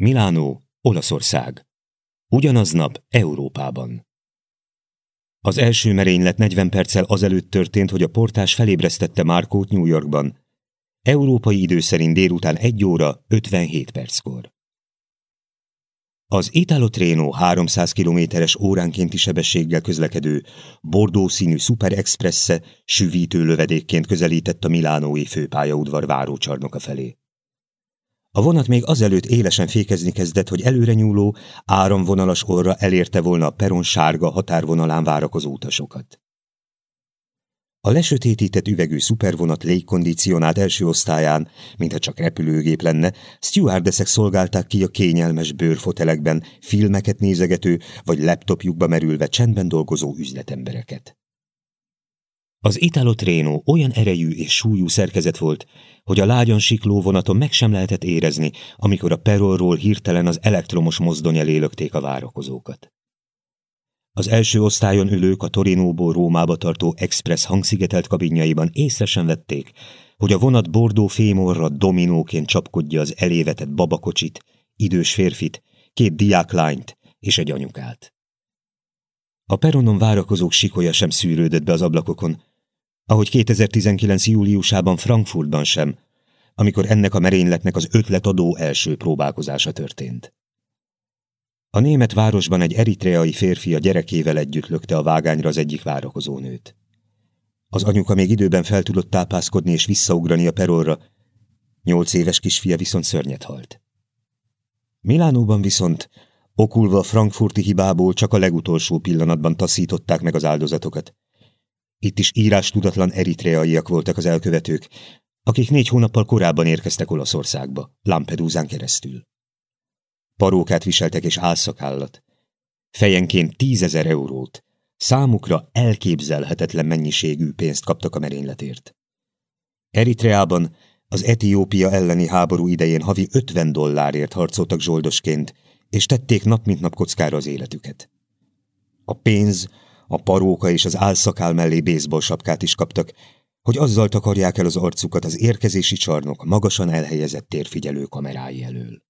Milánó, Olaszország. Ugyanaznap Európában. Az első merénylet 40 perccel azelőtt történt, hogy a portás felébresztette Márkót New Yorkban. Európai idő szerint délután 1 óra 57 perckor. Az Italo Treno 300 kilométeres óránkénti sebességgel közlekedő, bordó színű Super Expresse lövedékként közelített a milánói főpályaudvar várócsarnoka felé. A vonat még azelőtt élesen fékezni kezdett, hogy előre nyúló, áramvonalas orra elérte volna a peron sárga határvonalán várakozó utasokat. A lesötétített üvegű szupervonat légkondicionált első osztályán, mintha csak repülőgép lenne, stewardeszek szolgálták ki a kényelmes bőrfotelekben filmeket nézegető vagy laptopjukba merülve csendben dolgozó üzletembereket. Az Italo Treno olyan erejű és súlyú szerkezet volt, hogy a lágyan sikló vonaton meg sem lehetett érezni, amikor a perorról hirtelen az elektromos mozdony elé lökték a várakozókat. Az első osztályon ülők a Torinóból Rómába tartó express hangszigetelt kabinjaiban észre sem vették, hogy a vonat bordó fémorra dominóként csapkodja az elévetett babakocsit, idős férfit, két diáklányt és egy anyukát. A peronon várakozók sikolya sem szűrődött be az ablakokon, ahogy 2019. júliusában Frankfurtban sem, amikor ennek a merényletnek az ötletadó első próbálkozása történt. A német városban egy eritreai férfi a gyerekével együtt lökte a vágányra az egyik várakozó nőt. Az anyuka még időben fel tudott tápászkodni és visszaugrani a perorra, nyolc éves kisfia viszont szörnyet halt. Milánóban viszont, okulva a frankfurti hibából csak a legutolsó pillanatban taszították meg az áldozatokat. Itt is írás tudatlan eritreaiak voltak az elkövetők, akik négy hónappal korábban érkeztek Olaszországba, Lampedusán keresztül. Parókát viseltek és álszakállat. Fejenként tízezer eurót, számukra elképzelhetetlen mennyiségű pénzt kaptak a merényletért. Eritreában az Etiópia elleni háború idején havi 50 dollárért harcoltak zsoldosként, és tették nap mint nap kockára az életüket. A pénz, a paróka és az álszakál mellé baseball sapkát is kaptak, hogy azzal takarják el az arcukat az érkezési csarnok magasan elhelyezett térfigyelő kamerái elől.